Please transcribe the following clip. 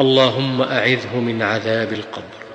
اللهم أعذه من عذاب القبر.